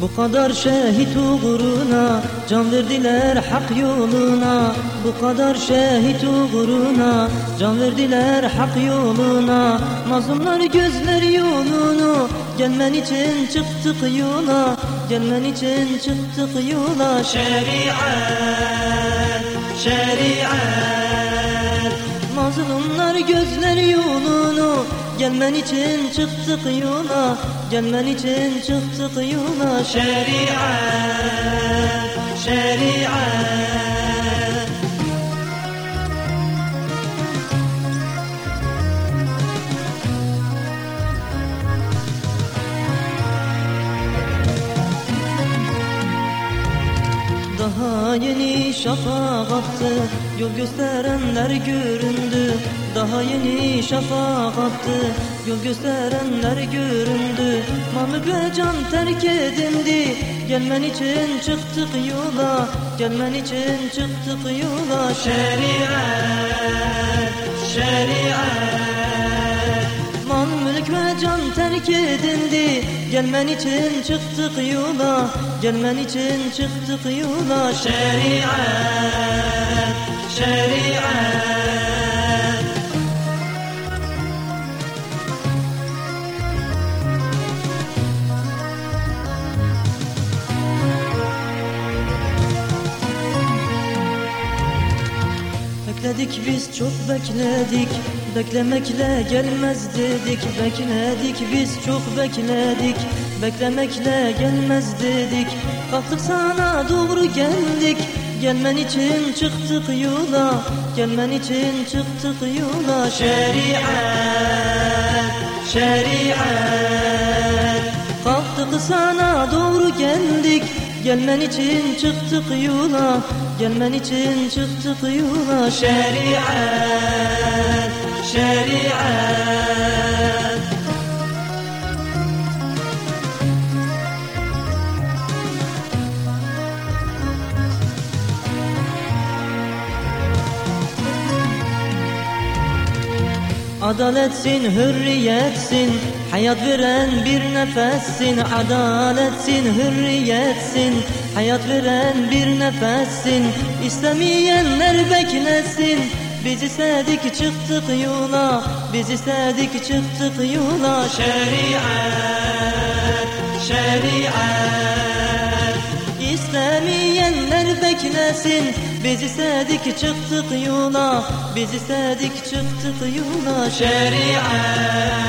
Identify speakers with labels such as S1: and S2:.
S1: Bu kadar şehit uğruna can verdiler hak yoluna. Bu kadar şehit uğruna can verdiler hak yoluna. Mazlumlar gözler yolunu gelmen için çıktık yola. Gelmen için çıktık yola. Şeriat, şeriat. Mazlumlar gözler yolunu Gelmen için çıktık yola Gelmen için çıktık yola Şeriat, şeriat Daha yeni şafak attı Yol gösterenler göründü. Daha yeni şafak attı Yol gösterenler göründü. Mamık ve can terk edildi. Gelmen için çıktık yola Gelmen için çıktık yola. Şeriat, şeriat terk Gelmen için çıktık yola Gelmen için çıktık yola. Şeriat Bekledik biz çok bekledik. Beklemekle gelmez dedik. Bekledik biz çok bekledik. Beklemekle gelmez dedik. Kalktık sana doğru geldik. Gelmen için çıktık yola. Gelmen için çıktık yola. Şeriat, şeriat. Kalktık sana doğru geldik. Gelmen için çıktık yola Gelmen için çıktık yola Şeriat, şeriat Adaletsin, hürriyetsin. Hayat veren bir nefessin. Adaletsin, hürriyetsin. Hayat veren bir nefessin. İstemeyenler beklesin. Biz istedik çıktık yola. Biz istedik çıktık yola. Şeriat, şeriat beklesin. Biz istedik çıktık yola Biz istedik çıktık yola Şeriat,